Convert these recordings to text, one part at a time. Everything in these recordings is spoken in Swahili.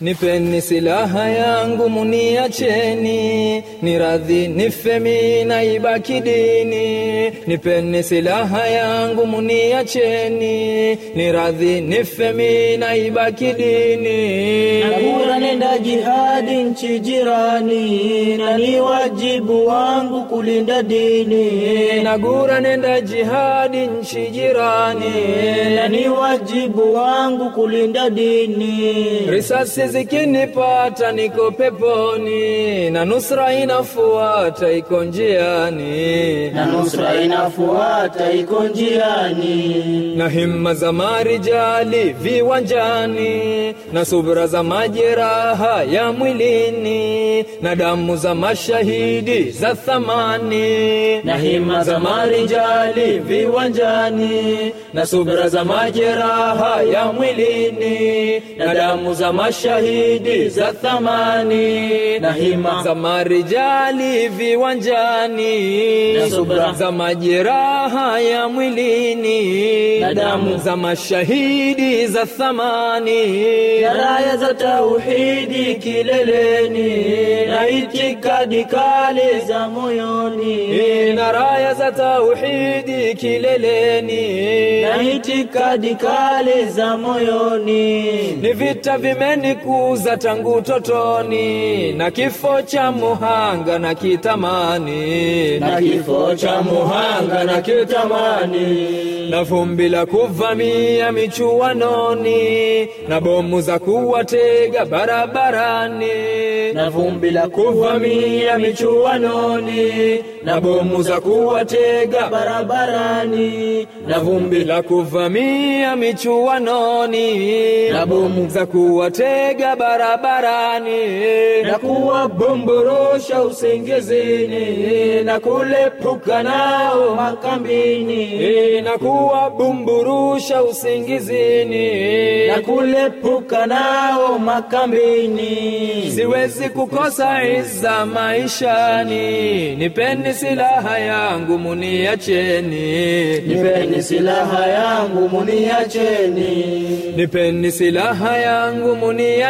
Nipeni silaha yangu muniacheni, niradhi nife mina ibaki dini. Nipeni silaha yangu muniacheni, niradhi nife mina ibaki dini. Nabura nenda jihadi nchi jirani, na ni wajibu wangu kulinda dini. Nagura nenda jihadi nchi jirani, Na ni wajibu wangu kulinda dini. risasi zikinipata niko peponi, na nusra inafuata iko njiani. Na nusra inafuata iko njiani. na himma za marijali viwanjani, na subra za majeraha ya mwilini, na damu za mashahidi za thamani, Na himma za marijali viwanjani, na subra za majeraha ya mwilini, na damu za mashahidi za thamani, na hima za marijali viwanjani, Na subra. za majeraha ya mwilini, Na damu. za mashahidi za thamani, na raya za tauhidi kileleni, na itikadi kali za moyoni, na raya za tauhidi kileleni, na itikadi kali za moyoni. ni vita vimenikuza tangu totoni, na kifo cha muhanga na kitamani, na kifo cha muhanga na kitamani, na vumbi la kuvamia michuanoni, na bomu za kuwatega barabarani, na vumbi la kuvamia michuanoni, na bomu za kuwatega barabarani, na vumbi la kuvamia michuanoni, na bomu za kuwatega barabarani, na kuwabomborosha usingizini, na kulepuka nao makambini, na kuwabumburusha usingizini, na kulepuka nao makambini. siwezi kukosa iza maishani, nipeni silaha yangu muniacheni, Nipeni silaha yangu muniacheni, nipeni silaha yangu muniacheni,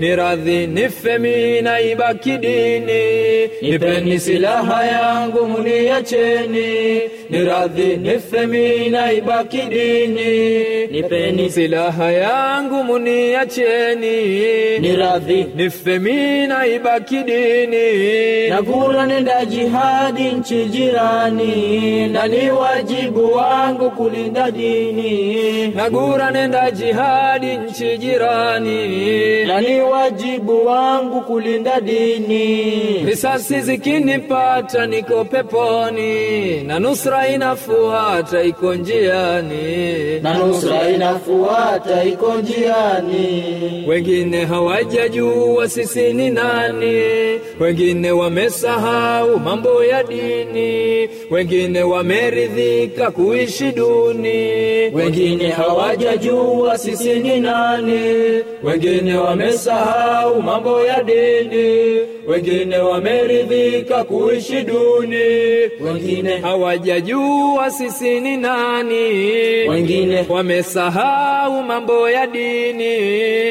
ni radhi nife na ibaki dini. Nipeni silaha yangu muniacheni, ni radhi nife na ibaki dini. nipeni silaha yangu muniacheni, ni radhi nife na ibaki dini. Nagura nenda jihadi nchi jirani, na ni wajibu wangu kulinda dini, Nagura nenda jihadi nchi jirani, na ni wajibu wangu kulinda dini. risasi zikinipata niko peponi, na nusra inafuata iko njiani. Na nusra inafuata iko njiani, Wengine hawajajua sisi ni nani, wengine wamesahau mambo ya dini, wengine wameridhika kuishi duni, wengine hawajajua sisi ni nani, wengine wamesahau mambo ya dini, wengine wameridhika kuishi duni, wengine hawajajua sisi ni nani, wengine wamesahau mambo ya dini,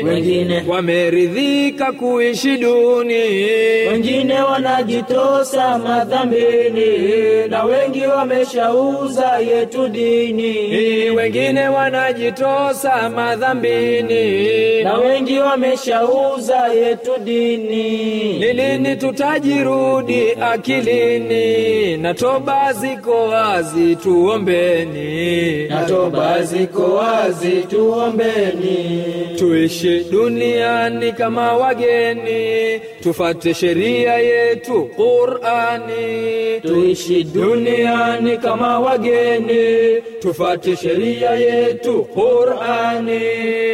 wengine wameridhika kuishi duni, wengine wanajitosa madhambini, na wengi wameshauza yetu dini, wengine wanajitosa madhambini. Na wengi wameshauza yetu dini. Ni lini tutajirudi akilini? Na toba ziko wazi, tuombeni. Na toba ziko wazi, tuombeni. Tuishi duniani kama wageni, tufate sheria yetu Qur'ani. Tuishi duniani kama wageni, tufate sheria yetu Qur'ani.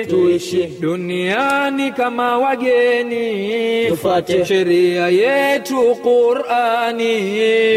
tuishi duniani kama wageni, tufuate sheria yetu Qur'ani.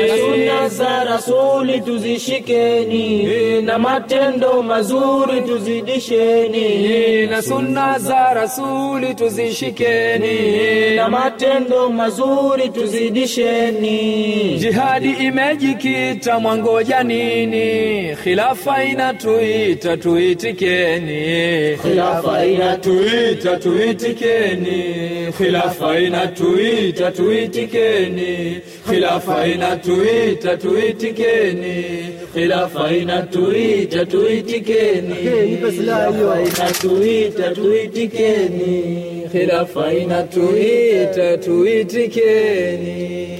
na sunna za rasuli tuzishikeni, na matendo mazuri tuzidisheni, na sunna za rasuli tuzishikeni, na matendo mazuri tuzidisheni. Jihadi imejikita mwangoja nini? Khilafa inatuita tuitikeni, Khilafa inatuita tuitikeni. Khilafa inatuita tuitikeni. Khilafa inatuita tuitikeni. Khilafa inatuita tuitikeni. Inatuita tuitikeni. Khilafa inatuita tuitikeni